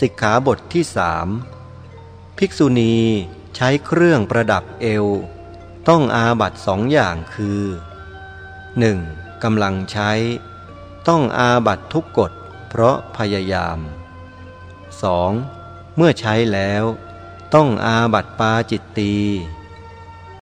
สิกขาบทที่สามภิกษุณีใช้เครื่องประดับเอว ต้องอาบัตสองอย่างคือ 1. กำลังใช้ ต้องอาบัตทุกกฎเพราะพยายาม 2. เมื่อใช้แล้ว ต้องอาบัตปาจิตตี